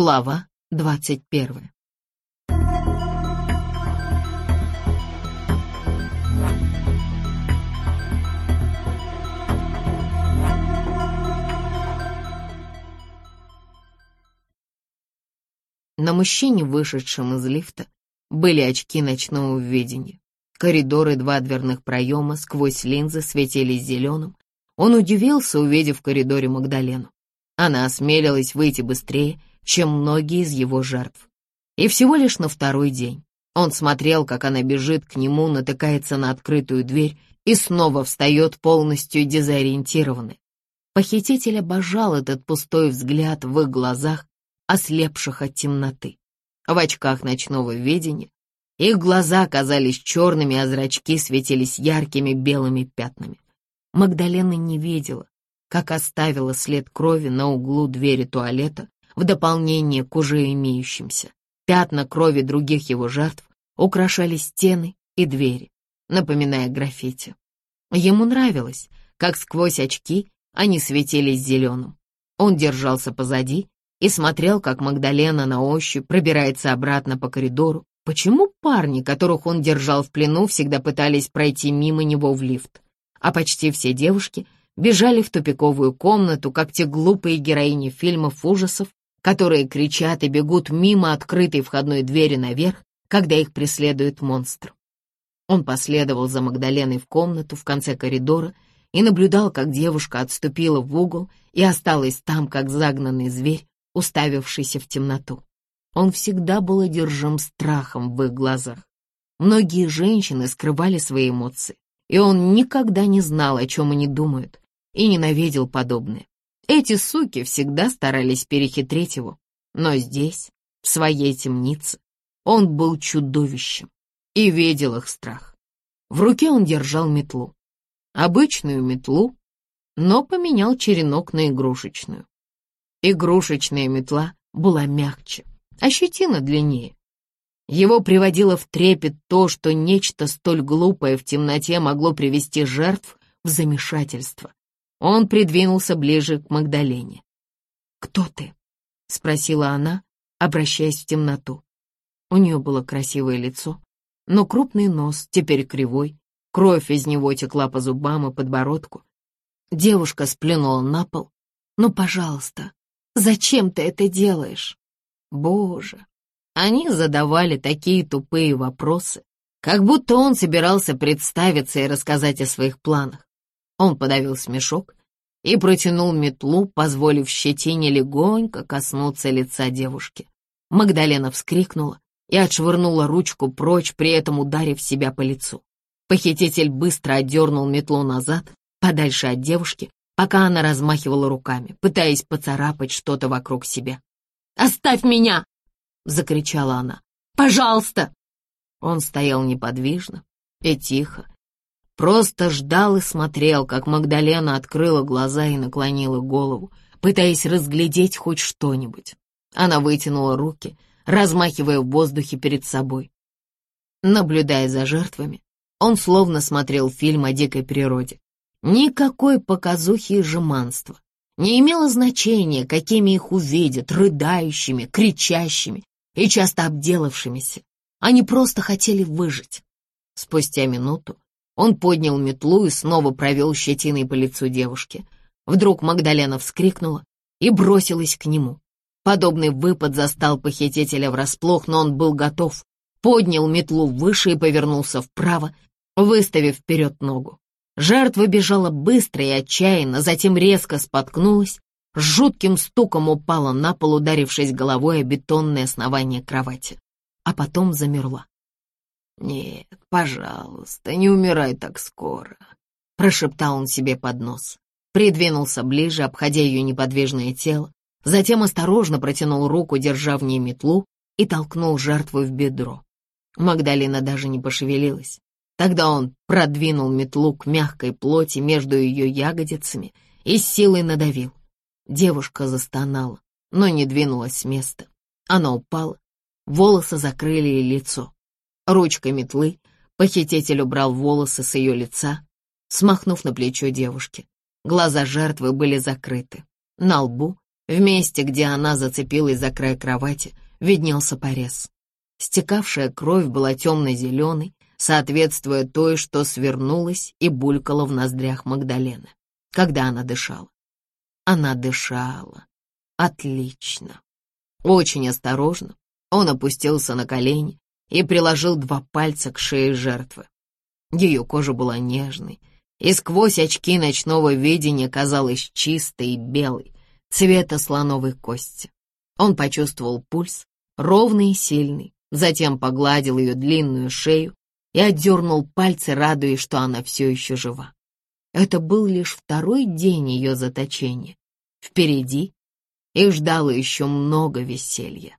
Глава двадцать первая. На мужчине, вышедшем из лифта, были очки ночного видения. Коридоры, два дверных проема сквозь линзы светились зеленым. Он удивился, увидев в коридоре Магдалену. Она осмелилась выйти быстрее, чем многие из его жертв. И всего лишь на второй день. Он смотрел, как она бежит к нему, натыкается на открытую дверь и снова встает полностью дезориентированный. Похититель обожал этот пустой взгляд в их глазах, ослепших от темноты. В очках ночного видения их глаза казались черными, а зрачки светились яркими белыми пятнами. Магдалена не видела, как оставила след крови на углу двери туалета в дополнение к уже имеющимся. Пятна крови других его жертв украшали стены и двери, напоминая граффити. Ему нравилось, как сквозь очки они светились зеленым. Он держался позади и смотрел, как Магдалена на ощупь пробирается обратно по коридору. Почему парни, которых он держал в плену, всегда пытались пройти мимо него в лифт, а почти все девушки бежали в тупиковую комнату, как те глупые героини фильмов ужасов, которые кричат и бегут мимо открытой входной двери наверх, когда их преследует монстр. Он последовал за Магдаленой в комнату в конце коридора и наблюдал, как девушка отступила в угол и осталась там, как загнанный зверь, уставившийся в темноту. Он всегда был одержим страхом в их глазах. Многие женщины скрывали свои эмоции, и он никогда не знал, о чем они думают, и ненавидел подобное. Эти суки всегда старались перехитрить его, но здесь, в своей темнице, он был чудовищем и видел их страх. В руке он держал метлу, обычную метлу, но поменял черенок на игрушечную. Игрушечная метла была мягче, а щетина длиннее. Его приводило в трепет то, что нечто столь глупое в темноте могло привести жертв в замешательство. Он придвинулся ближе к Магдалене. «Кто ты?» — спросила она, обращаясь в темноту. У нее было красивое лицо, но крупный нос, теперь кривой, кровь из него текла по зубам и подбородку. Девушка сплюнула на пол. «Ну, пожалуйста, Зачем ты это делаешь? Боже, они задавали такие тупые вопросы, как будто он собирался представиться и рассказать о своих планах. Он подавил смешок и протянул метлу, позволив щетине легонько коснуться лица девушки. Магдалена вскрикнула и отшвырнула ручку прочь, при этом ударив себя по лицу. Похититель быстро отдернул метлу назад, подальше от девушки, пока она размахивала руками, пытаясь поцарапать что-то вокруг себя. «Оставь меня!» — закричала она. «Пожалуйста!» Он стоял неподвижно и тихо, просто ждал и смотрел, как Магдалена открыла глаза и наклонила голову, пытаясь разглядеть хоть что-нибудь. Она вытянула руки, размахивая в воздухе перед собой. Наблюдая за жертвами, он словно смотрел фильм о дикой природе. Никакой показухи и жеманства. Не имело значения, какими их увидят, рыдающими, кричащими и часто обделавшимися. Они просто хотели выжить. Спустя минуту он поднял метлу и снова провел щетиной по лицу девушки. Вдруг Магдалена вскрикнула и бросилась к нему. Подобный выпад застал похитителя врасплох, но он был готов. Поднял метлу выше и повернулся вправо, выставив вперед ногу. Жертва бежала быстро и отчаянно, затем резко споткнулась, с жутким стуком упала на пол, ударившись головой о бетонное основание кровати, а потом замерла. «Нет, пожалуйста, не умирай так скоро», — прошептал он себе под нос. Придвинулся ближе, обходя ее неподвижное тело, затем осторожно протянул руку, держа в ней метлу, и толкнул жертву в бедро. Магдалина даже не пошевелилась. Тогда он продвинул метлу к мягкой плоти между ее ягодицами и силой надавил. Девушка застонала, но не двинулась с места. Она упала, волосы закрыли ей лицо. Ручкой метлы похититель убрал волосы с ее лица, смахнув на плечо девушки. Глаза жертвы были закрыты. На лбу В месте, где она зацепилась за край кровати, виднелся порез. Стекавшая кровь была темно-зеленой, соответствуя той, что свернулась и булькала в ноздрях Магдалены, когда она дышала. Она дышала. Отлично. Очень осторожно он опустился на колени и приложил два пальца к шее жертвы. Ее кожа была нежной, и сквозь очки ночного видения казалась чистой и белой, цвета слоновой кости. Он почувствовал пульс, ровный и сильный, затем погладил ее длинную шею и отдернул пальцы, радуясь, что она все еще жива. Это был лишь второй день ее заточения. Впереди их ждало еще много веселья.